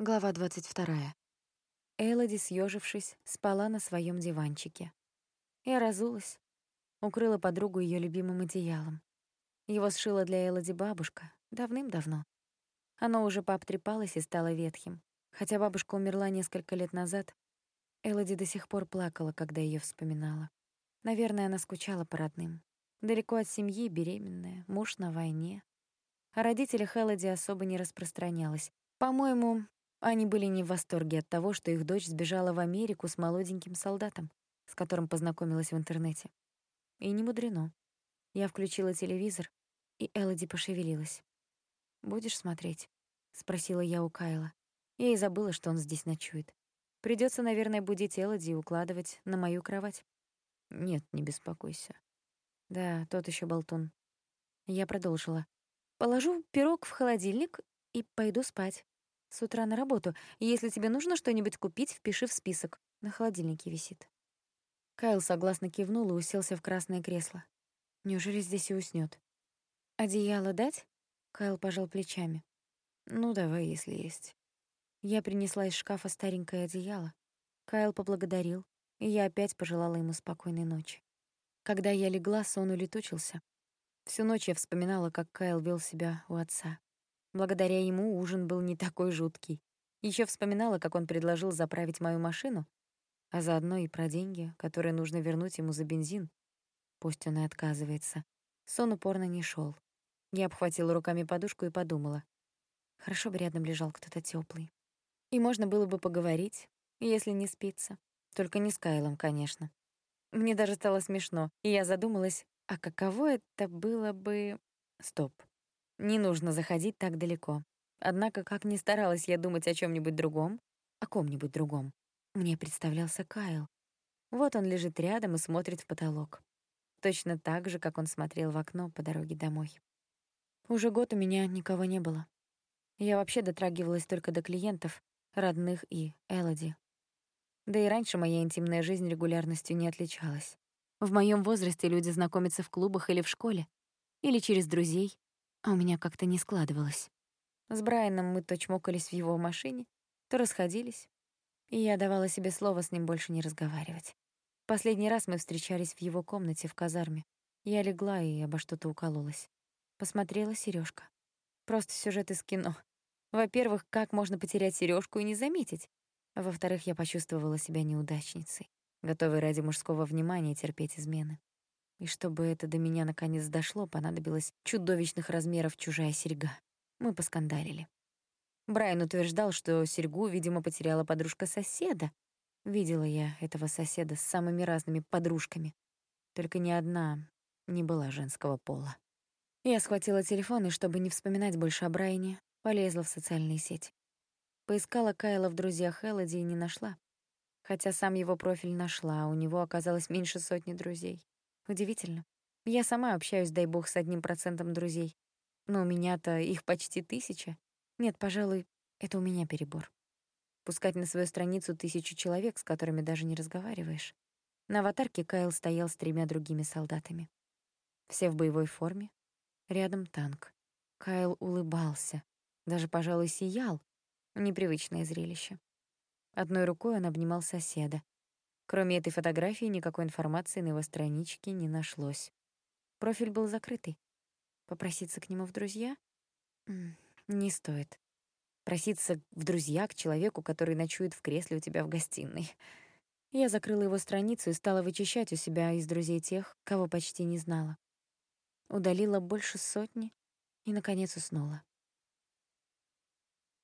Глава 22. Элоди, съежившись, спала на своем диванчике. Я разулась, укрыла подругу ее любимым одеялом. Его сшила для Элоди бабушка давным-давно. Оно уже пообтрепалось и стало ветхим. Хотя бабушка умерла несколько лет назад, Элоди до сих пор плакала, когда ее вспоминала. Наверное, она скучала по родным. Далеко от семьи, беременная, муж на войне. О родителях Элоди особо не распространялась. По-моему, они были не в восторге от того, что их дочь сбежала в Америку с молоденьким солдатом, с которым познакомилась в интернете. И не мудрено. Я включила телевизор, и Элоди пошевелилась. «Будешь смотреть?» — спросила я у Кайла. Я и забыла, что он здесь ночует. Придется, наверное, будить Элоди и укладывать на мою кровать. Нет, не беспокойся. Да, тот еще болтун. Я продолжила. Положу пирог в холодильник и пойду спать. С утра на работу. Если тебе нужно что-нибудь купить, впиши в список. На холодильнике висит. Кайл согласно кивнул и уселся в красное кресло. Неужели здесь и уснёт? Одеяло дать? Кайл пожал плечами. Ну, давай, если есть. Я принесла из шкафа старенькое одеяло. Кайл поблагодарил, и я опять пожелала ему спокойной ночи. Когда я легла, сон улетучился. Всю ночь я вспоминала, как Кайл вел себя у отца. Благодаря ему ужин был не такой жуткий. Еще вспоминала, как он предложил заправить мою машину, а заодно и про деньги, которые нужно вернуть ему за бензин. Пусть он и отказывается. Сон упорно не шел. Я обхватила руками подушку и подумала. Хорошо бы рядом лежал кто-то теплый. И можно было бы поговорить, если не спится. Только не с Кайлом, конечно. Мне даже стало смешно, и я задумалась, а каково это было бы... Стоп. Не нужно заходить так далеко. Однако, как ни старалась я думать о чем нибудь другом, о ком-нибудь другом, мне представлялся Кайл. Вот он лежит рядом и смотрит в потолок. Точно так же, как он смотрел в окно по дороге домой. Уже год у меня никого не было. Я вообще дотрагивалась только до клиентов, родных и Элоди. Да и раньше моя интимная жизнь регулярностью не отличалась. В моем возрасте люди знакомятся в клубах или в школе, или через друзей, а у меня как-то не складывалось. С Брайаном мы то чмокались в его машине, то расходились, и я давала себе слово с ним больше не разговаривать. Последний раз мы встречались в его комнате в казарме. Я легла и обо что-то укололась. Посмотрела сережка. Просто сюжет из кино. Во-первых, как можно потерять сережку и не заметить? А во-вторых, я почувствовала себя неудачницей, готовой ради мужского внимания терпеть измены. И чтобы это до меня наконец дошло, понадобилось чудовищных размеров чужая серьга. Мы поскандалили. Брайан утверждал, что серьгу, видимо, потеряла подружка соседа. Видела я этого соседа с самыми разными подружками. Только ни одна не была женского пола. Я схватила телефон и, чтобы не вспоминать больше о Брайане, полезла в социальные сети. Поискала Кайла в друзьях Элоди и не нашла. Хотя сам его профиль нашла, у него оказалось меньше сотни друзей. Удивительно. Я сама общаюсь, дай бог, с одним процентом друзей. Но у меня-то их почти тысяча. Нет, пожалуй, это у меня перебор. Пускать на свою страницу тысячу человек, с которыми даже не разговариваешь. На аватарке Кайл стоял с тремя другими солдатами. Все в боевой форме. Рядом танк. Кайл улыбался. Даже, пожалуй, сиял. Непривычное зрелище. Одной рукой он обнимал соседа, Кроме этой фотографии никакой информации на его страничке не нашлось. Профиль был закрытый. Попроситься к нему в друзья? Не стоит. Проситься в друзья к человеку, который ночует в кресле у тебя в гостиной. Я закрыла его страницу и стала вычищать у себя из друзей тех, кого почти не знала. Удалила больше сотни и, наконец, уснула.